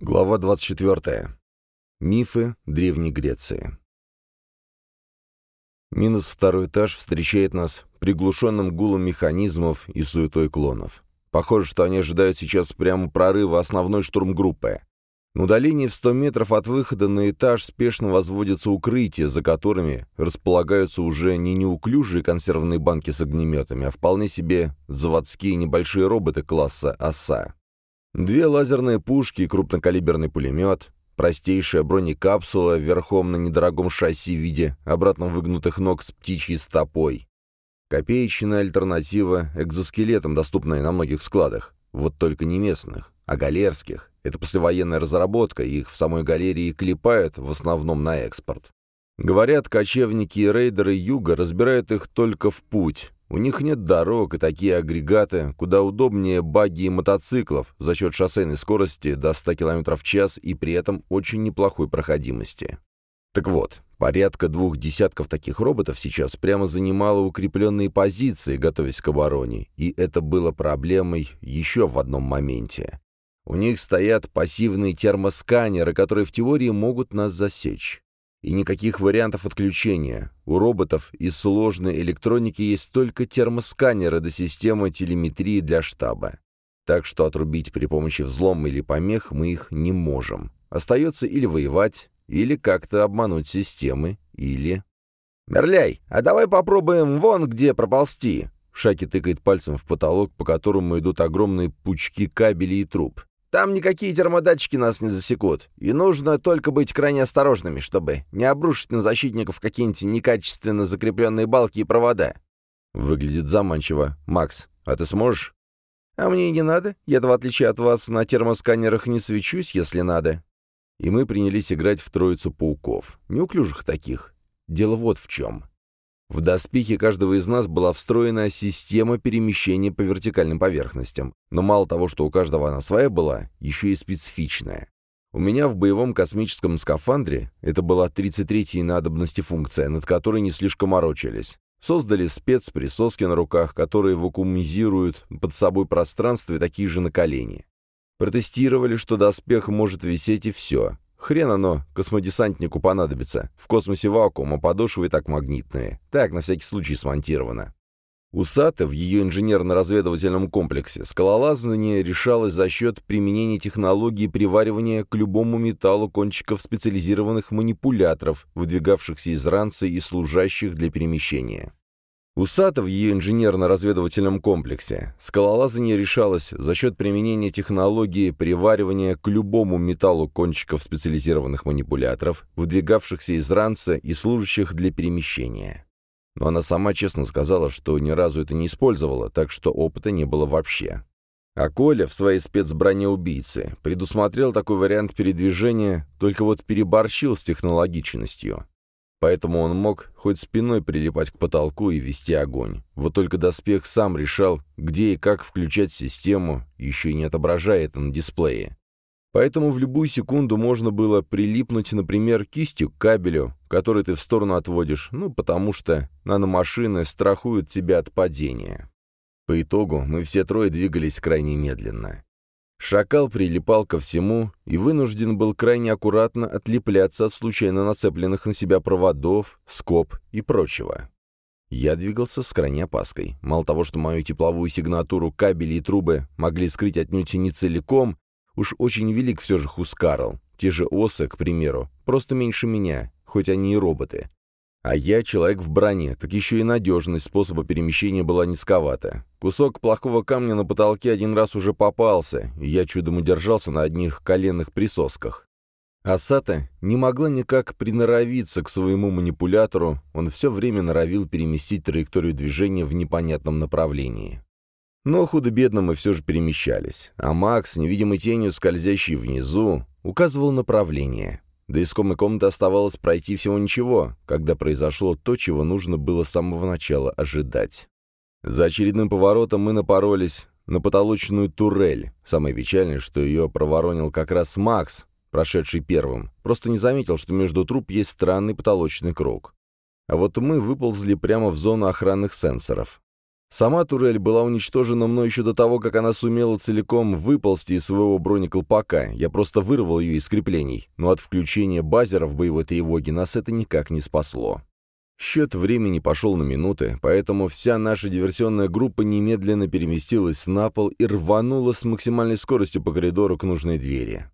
Глава 24. Мифы Древней Греции. Минус второй этаж встречает нас приглушенным гулом механизмов и суетой клонов. Похоже, что они ожидают сейчас прямо прорыва основной штурмгруппы. На удалении в 100 метров от выхода на этаж спешно возводятся укрытия, за которыми располагаются уже не неуклюжие консервные банки с огнеметами, а вполне себе заводские небольшие роботы класса «Оса». Две лазерные пушки и крупнокалиберный пулемет, простейшая бронекапсула верхом на недорогом шасси в виде обратно выгнутых ног с птичьей стопой. Копеечная альтернатива экзоскелетам, доступная на многих складах. Вот только не местных, а галерских. Это послевоенная разработка, их в самой галерее клепают в основном на экспорт. Говорят, кочевники и рейдеры юга разбирают их только в путь, у них нет дорог и такие агрегаты, куда удобнее баги и мотоциклов за счет шоссейной скорости до 100 км в час и при этом очень неплохой проходимости. Так вот, порядка двух десятков таких роботов сейчас прямо занимало укрепленные позиции, готовясь к обороне, и это было проблемой еще в одном моменте. У них стоят пассивные термосканеры, которые в теории могут нас засечь. И никаких вариантов отключения. У роботов из сложной электроники есть только термосканеры до системы телеметрии для штаба. Так что отрубить при помощи взлома или помех мы их не можем. Остается или воевать, или как-то обмануть системы, или... «Мерляй, а давай попробуем вон где проползти!» Шаки тыкает пальцем в потолок, по которому идут огромные пучки кабелей и труб. Там никакие термодатчики нас не засекут, и нужно только быть крайне осторожными, чтобы не обрушить на защитников какие-нибудь некачественно закрепленные балки и провода». Выглядит заманчиво. «Макс, а ты сможешь?» «А мне и не надо. Я-то, в отличие от вас, на термосканерах не свечусь, если надо». И мы принялись играть в троицу пауков. Неуклюжих таких. Дело вот в чем. В доспехе каждого из нас была встроена система перемещения по вертикальным поверхностям, но мало того, что у каждого она своя была, еще и специфичная. У меня в боевом космическом скафандре это была 33-я надобности функция, над которой не слишком морочились. Создали спецприсоски на руках, которые вакуумизируют под собой пространство и такие же на колени. Протестировали, что доспех может висеть и все. Хрен оно космодесантнику понадобится. В космосе вакуум, а подошвы и так магнитные. Так, на всякий случай смонтировано. У САТа в ее инженерно-разведывательном комплексе скалолазание решалось за счет применения технологии приваривания к любому металлу кончиков специализированных манипуляторов, выдвигавшихся из ранца и служащих для перемещения. У САТа в ее инженерно-разведывательном комплексе скалолазание решалось за счет применения технологии приваривания к любому металлу кончиков специализированных манипуляторов, выдвигавшихся из ранца и служащих для перемещения. Но она сама честно сказала, что ни разу это не использовала, так что опыта не было вообще. А Коля в своей спецброне убийцы предусмотрел такой вариант передвижения, только вот переборщил с технологичностью. Поэтому он мог хоть спиной прилипать к потолку и вести огонь. Вот только доспех сам решал, где и как включать систему, еще и не отображая это на дисплее. Поэтому в любую секунду можно было прилипнуть, например, кистью к кабелю, который ты в сторону отводишь, ну, потому что наномашины страхуют тебя от падения. По итогу мы все трое двигались крайне медленно. Шакал прилипал ко всему и вынужден был крайне аккуратно отлепляться от случайно нацепленных на себя проводов, скоб и прочего. Я двигался с крайней опаской. Мало того, что мою тепловую сигнатуру кабели и трубы могли скрыть отнюдь не целиком, уж очень велик все же Хускарл. Те же осы, к примеру, просто меньше меня, хоть они и роботы. А я человек в броне, так еще и надежность способа перемещения была низковата. Кусок плохого камня на потолке один раз уже попался, и я чудом удержался на одних коленных присосках. Асата не могла никак приноровиться к своему манипулятору, он все время норовил переместить траекторию движения в непонятном направлении. Но худо-бедно мы все же перемещались, а Макс, невидимой тенью скользящий внизу, указывал направление. До искомой комнаты оставалось пройти всего ничего, когда произошло то, чего нужно было с самого начала ожидать. За очередным поворотом мы напоролись на потолочную турель. Самое печальное, что ее проворонил как раз Макс, прошедший первым. Просто не заметил, что между труб есть странный потолочный круг. А вот мы выползли прямо в зону охранных сенсоров. Сама турель была уничтожена мной еще до того, как она сумела целиком выползти из своего бронеколпака. Я просто вырвал ее из креплений, но от включения базера в боевой тревоге нас это никак не спасло. Счет времени пошел на минуты, поэтому вся наша диверсионная группа немедленно переместилась на пол и рванула с максимальной скоростью по коридору к нужной двери.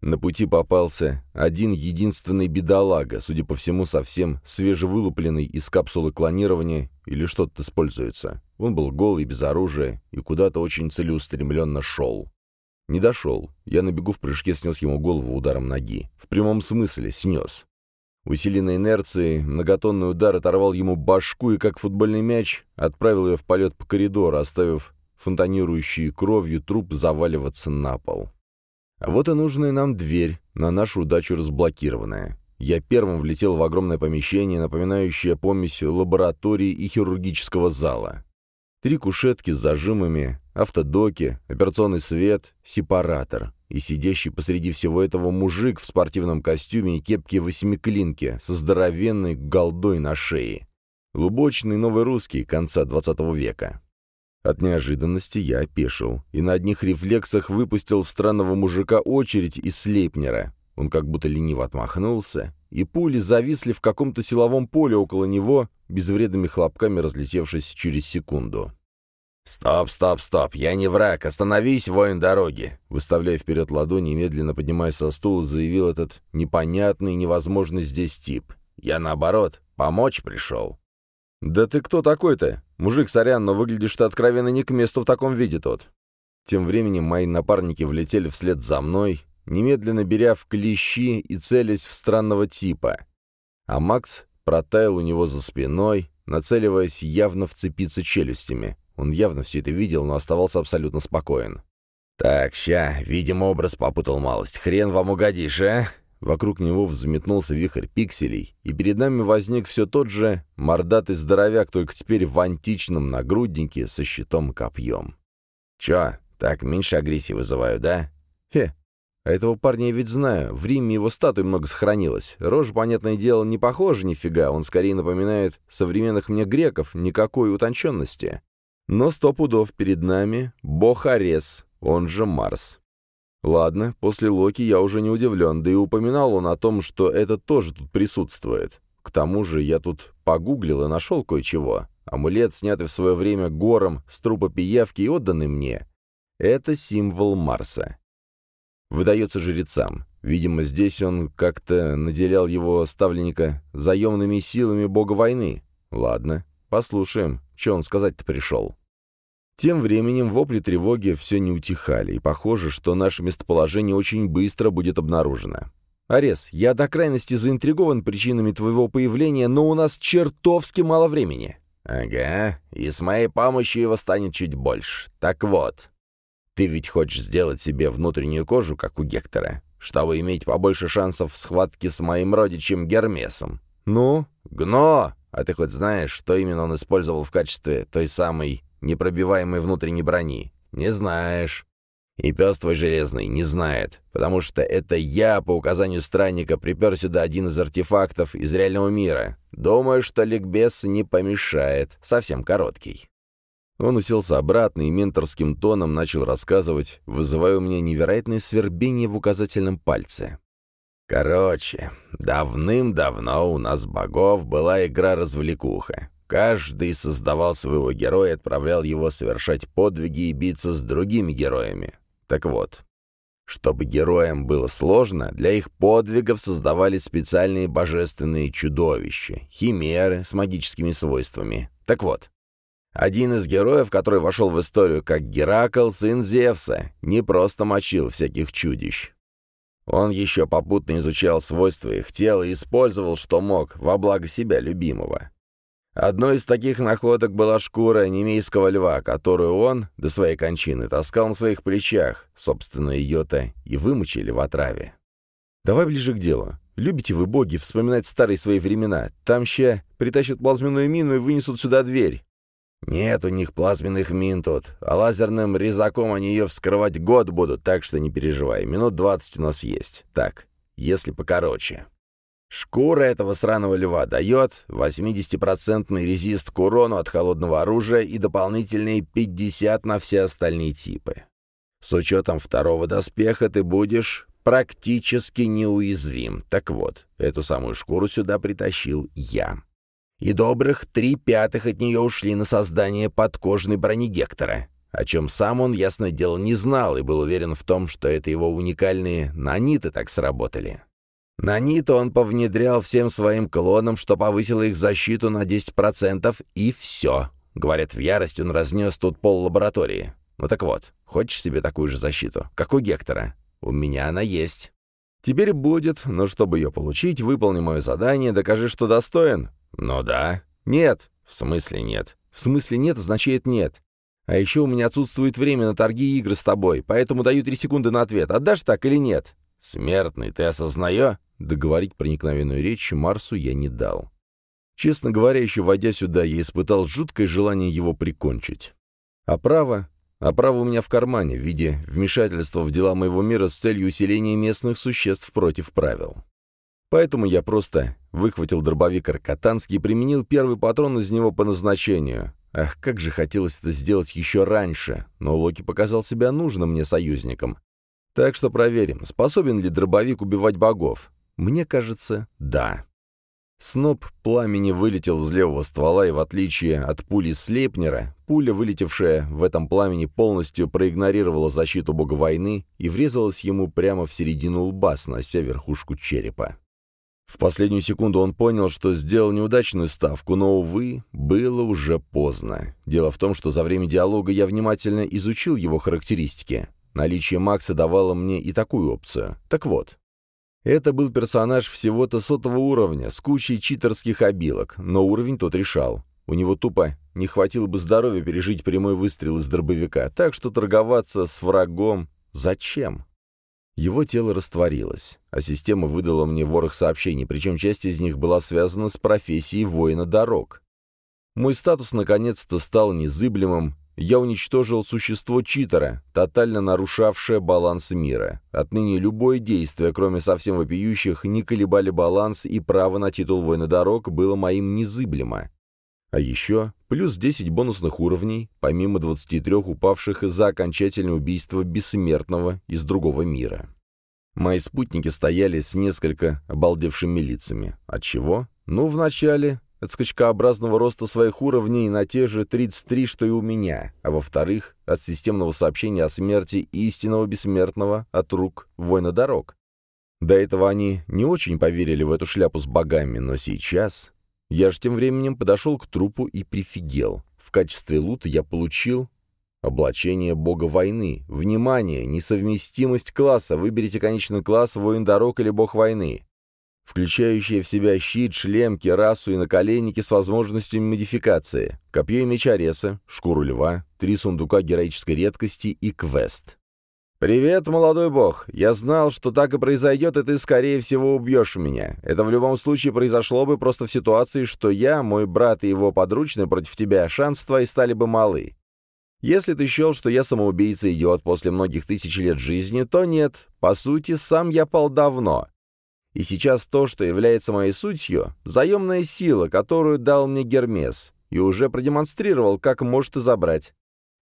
На пути попался один единственный бедолага, судя по всему, совсем свежевылупленный из капсулы клонирования или что-то используется. Он был голый, без оружия и куда-то очень целеустремленно шел. Не дошел. Я на бегу в прыжке снес ему голову ударом ноги. В прямом смысле снес. Усиленной инерцией многотонный удар оторвал ему башку и, как футбольный мяч, отправил ее в полет по коридору, оставив фонтанирующий кровью труп заваливаться на пол. А вот и нужная нам дверь, на нашу удачу разблокированная. Я первым влетел в огромное помещение, напоминающее помесь лаборатории и хирургического зала. Три кушетки с зажимами, автодоки, операционный свет, сепаратор. И сидящий посреди всего этого мужик в спортивном костюме и кепке восьмиклинки со здоровенной голдой на шее. Глубочный новый русский конца двадцатого века. От неожиданности я опешил и на одних рефлексах выпустил странного мужика очередь из слейпнера. Он как будто лениво отмахнулся, и пули зависли в каком-то силовом поле около него, безвредными хлопками разлетевшись через секунду. «Стоп, стоп, стоп! Я не враг! Остановись, воин дороги!» Выставляя вперед ладони и медленно поднимаясь со стула, заявил этот непонятный и невозможный здесь тип. «Я, наоборот, помочь пришел». «Да ты кто такой-то? Мужик, сорян, но выглядишь ты откровенно не к месту в таком виде тот». Тем временем мои напарники влетели вслед за мной, немедленно беря в клещи и целясь в странного типа. А Макс протаял у него за спиной, нацеливаясь явно вцепиться челюстями. Он явно все это видел, но оставался абсолютно спокоен. «Так, ща, видимо, образ попутал малость. Хрен вам угодишь, а?» Вокруг него взметнулся вихрь пикселей, и перед нами возник все тот же мордатый здоровяк, только теперь в античном нагруднике со щитом-копьем. «Чё, так меньше агрессии вызываю, да?» «Хе, а этого парня я ведь знаю, в Риме его статуй много сохранилось. Рожа, понятное дело, не похожа нифига, он скорее напоминает современных мне греков, никакой утонченности. Но сто пудов перед нами бог Арес, он же Марс. Ладно, после Локи я уже не удивлен, да и упоминал он о том, что это тоже тут присутствует. К тому же я тут погуглил и нашел кое-чего. Амулет, снятый в свое время гором с трупа пиявки и отданный мне, это символ Марса. Выдается жрецам. Видимо, здесь он как-то наделял его ставленника заемными силами бога войны. Ладно, послушаем, что он сказать-то пришел. Тем временем вопли тревоги все не утихали, и похоже, что наше местоположение очень быстро будет обнаружено. «Арес, я до крайности заинтригован причинами твоего появления, но у нас чертовски мало времени». «Ага, и с моей помощью его станет чуть больше. Так вот, ты ведь хочешь сделать себе внутреннюю кожу, как у Гектора, чтобы иметь побольше шансов в схватке с моим родичем Гермесом. Ну, гно! А ты хоть знаешь, что именно он использовал в качестве той самой непробиваемой внутренней брони? Не знаешь. И пес твой железный не знает, потому что это я по указанию странника припер сюда один из артефактов из реального мира. Думаю, что ликбез не помешает, совсем короткий». Он уселся обратно и менторским тоном начал рассказывать, вызывая у меня невероятное свербение в указательном пальце. «Короче, давным-давно у нас богов была игра-развлекуха. Каждый создавал своего героя и отправлял его совершать подвиги и биться с другими героями. Так вот, чтобы героям было сложно, для их подвигов создавали специальные божественные чудовища, химеры с магическими свойствами. Так вот, один из героев, который вошел в историю как Геракл, сын Зевса, не просто мочил всяких чудищ. Он еще попутно изучал свойства их тела и использовал, что мог, во благо себя любимого. Одной из таких находок была шкура немейского льва, которую он до своей кончины таскал на своих плечах. Собственно, ее-то и вымочили в отраве. «Давай ближе к делу. Любите вы, боги, вспоминать старые свои времена? Там ща притащат плазменную мину и вынесут сюда дверь». «Нет у них плазменных мин тут, а лазерным резаком они ее вскрывать год будут, так что не переживай, минут двадцать у нас есть. Так, если покороче». Шкура этого сраного льва дает 80% резист к урону от холодного оружия и дополнительные 50 на все остальные типы. С учетом второго доспеха ты будешь практически неуязвим. Так вот, эту самую шкуру сюда притащил я. И добрых три пятых от нее ушли на создание подкожной брони Гектора, о чем сам он, ясное дело, не знал и был уверен в том, что это его уникальные наниты так сработали. Наниты он повнедрял всем своим клонам, что повысило их защиту на 10%, и все. Говорят, в ярости он разнес тут пол лаборатории. Ну так вот, хочешь себе такую же защиту, как у Гектора? У меня она есть. Теперь будет, но чтобы ее получить, выполни мое задание, докажи, что достоин. Ну да. Нет. В смысле нет? В смысле нет означает нет. А еще у меня отсутствует время на торги и игры с тобой, поэтому даю три секунды на ответ. Отдашь так или нет? Смертный, ты осознаешь? Договорить проникновенную речь Марсу я не дал. Честно говоря, еще войдя сюда, я испытал жуткое желание его прикончить. А право? А право у меня в кармане в виде вмешательства в дела моего мира с целью усиления местных существ против правил. Поэтому я просто выхватил дробовик Аркатанский и применил первый патрон из него по назначению. Ах, как же хотелось это сделать еще раньше, но Локи показал себя нужным мне союзником. Так что проверим, способен ли дробовик убивать богов. Мне кажется, да. Сноп пламени вылетел из левого ствола, и в отличие от пули Слепнера, пуля, вылетевшая в этом пламени, полностью проигнорировала защиту бога войны и врезалась ему прямо в середину лба, снося верхушку черепа. В последнюю секунду он понял, что сделал неудачную ставку, но, увы, было уже поздно. Дело в том, что за время диалога я внимательно изучил его характеристики. Наличие Макса давало мне и такую опцию. Так вот, это был персонаж всего-то сотого уровня, с кучей читерских обилок, но уровень тот решал. У него тупо не хватило бы здоровья пережить прямой выстрел из дробовика, так что торговаться с врагом зачем? Его тело растворилось, а система выдала мне ворох сообщений, причем часть из них была связана с профессией воина дорог. Мой статус наконец-то стал незыблемым, я уничтожил существо читера, тотально нарушавшее баланс мира. Отныне любое действие, кроме совсем вопиющих, не колебали баланс, и право на титул воина дорог было моим незыблемо. А еще плюс 10 бонусных уровней, помимо 23 упавших из-за окончательного убийства бессмертного из другого мира. Мои спутники стояли с несколько обалдевшими лицами. От чего? Ну, вначале от скачкообразного роста своих уровней на те же 33, что и у меня, а во-вторых, от системного сообщения о смерти истинного бессмертного от рук воина дорог. До этого они не очень поверили в эту шляпу с богами, но сейчас... Я же тем временем подошел к трупу и прифигел. В качестве лута я получил облачение бога войны. Внимание! Несовместимость класса. Выберите конечный класс воин дорог или бог войны включающие в себя щит, шлем, керасу и наколенники с возможностью модификации, копье и меч Ареса, шкуру льва, три сундука героической редкости и квест. «Привет, молодой бог! Я знал, что так и произойдет, и ты, скорее всего, убьешь меня. Это в любом случае произошло бы просто в ситуации, что я, мой брат и его подручные против тебя, шанс твои стали бы малы. Если ты счел, что я самоубийца-идиот после многих тысяч лет жизни, то нет. По сути, сам я пал давно. И сейчас то, что является моей сутью, заемная сила, которую дал мне Гермес, и уже продемонстрировал, как может и забрать.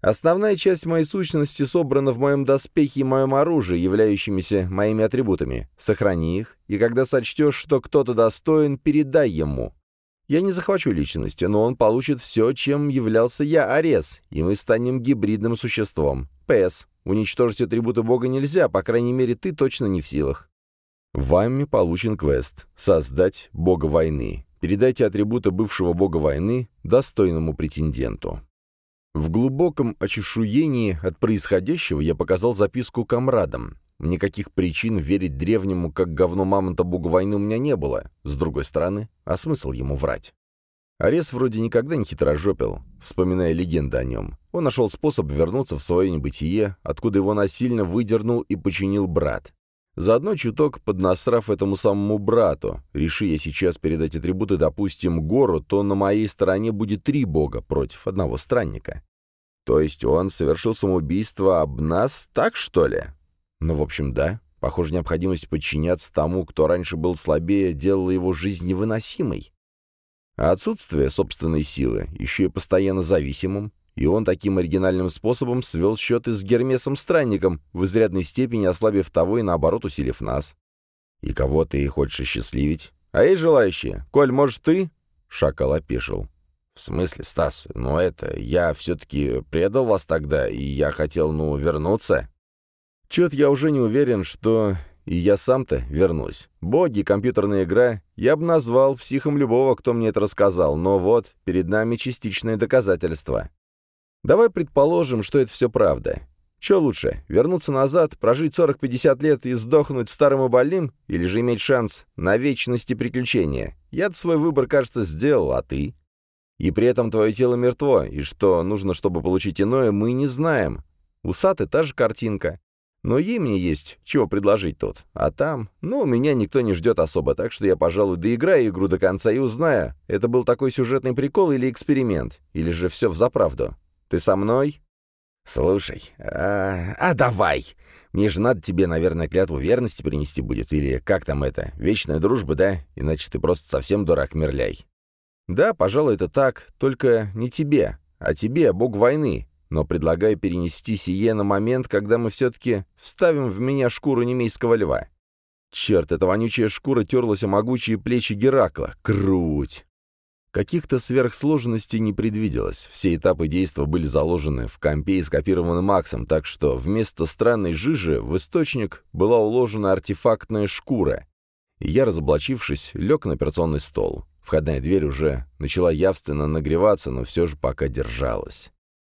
Основная часть моей сущности собрана в моем доспехе и моем оружии, являющимися моими атрибутами. Сохрани их, и когда сочтешь, что кто-то достоин, передай ему. Я не захвачу личности, но он получит все, чем являлся я, Арес, и мы станем гибридным существом. П.С. Уничтожить атрибуты Бога нельзя, по крайней мере, ты точно не в силах. Вами получен квест «Создать бога войны». Передайте атрибуты бывшего бога войны достойному претенденту. В глубоком очешуении от происходящего я показал записку комрадам. Никаких причин верить древнему, как говно мамонта бога войны у меня не было. С другой стороны, а смысл ему врать? Арес вроде никогда не хитрожопил, вспоминая легенды о нем. Он нашел способ вернуться в свое небытие, откуда его насильно выдернул и починил брат. Заодно чуток поднасрав этому самому брату. Реши я сейчас передать атрибуты, допустим, гору, то на моей стороне будет три бога против одного странника. То есть он совершил самоубийство об нас, так что ли? Ну, в общем, да. Похоже, необходимость подчиняться тому, кто раньше был слабее, делала его жизнь невыносимой. А отсутствие собственной силы еще и постоянно зависимым, и он таким оригинальным способом свел счеты с Гермесом-странником, в изрядной степени ослабив того и наоборот усилив нас. И кого ты хочешь счастливить? А есть желающие? Коль, может, ты?» Шакал опешил. «В смысле, Стас? Ну это, я все-таки предал вас тогда, и я хотел, ну, вернуться?» «Чет я уже не уверен, что и я сам-то вернусь. Боги, компьютерная игра, я бы назвал психом любого, кто мне это рассказал, но вот, перед нами частичное доказательство. Давай предположим, что это все правда. Что лучше, вернуться назад, прожить 40-50 лет и сдохнуть старым и больным, или же иметь шанс на вечность и приключения? Я-то свой выбор, кажется, сделал, а ты? И при этом твое тело мертво, и что нужно, чтобы получить иное, мы не знаем. У Саты та же картинка. Но ей мне есть чего предложить тут. А там, ну, меня никто не ждет особо, так что я, пожалуй, доиграю игру до конца и узнаю, это был такой сюжетный прикол или эксперимент, или же все взаправду. Ты со мной?» «Слушай, а, а давай! Мне же надо тебе, наверное, клятву верности принести будет, или как там это, вечная дружба, да? Иначе ты просто совсем дурак, мерляй». «Да, пожалуй, это так, только не тебе, а тебе, бог войны, но предлагаю перенести сие на момент, когда мы все-таки вставим в меня шкуру немейского льва». Черт, эта вонючая шкура терлась о могучие плечи Геракла. Круть! Каких-то сверхсложностей не предвиделось. Все этапы действа были заложены в компе и скопированы Максом, так что вместо странной жижи в источник была уложена артефактная шкура. И я, разоблачившись, лег на операционный стол. Входная дверь уже начала явственно нагреваться, но все же пока держалась.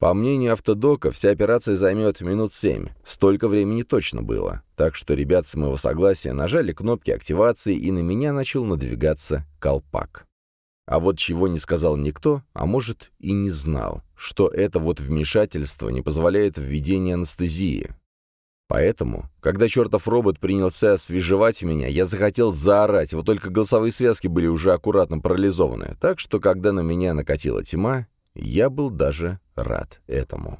По мнению автодока, вся операция займет минут семь. Столько времени точно было. Так что ребят с моего согласия нажали кнопки активации, и на меня начал надвигаться колпак. А вот чего не сказал никто, а может и не знал, что это вот вмешательство не позволяет введения анестезии. Поэтому, когда чертов робот принялся освежевать меня, я захотел заорать, вот только голосовые связки были уже аккуратно парализованы, так что, когда на меня накатила тьма, я был даже рад этому.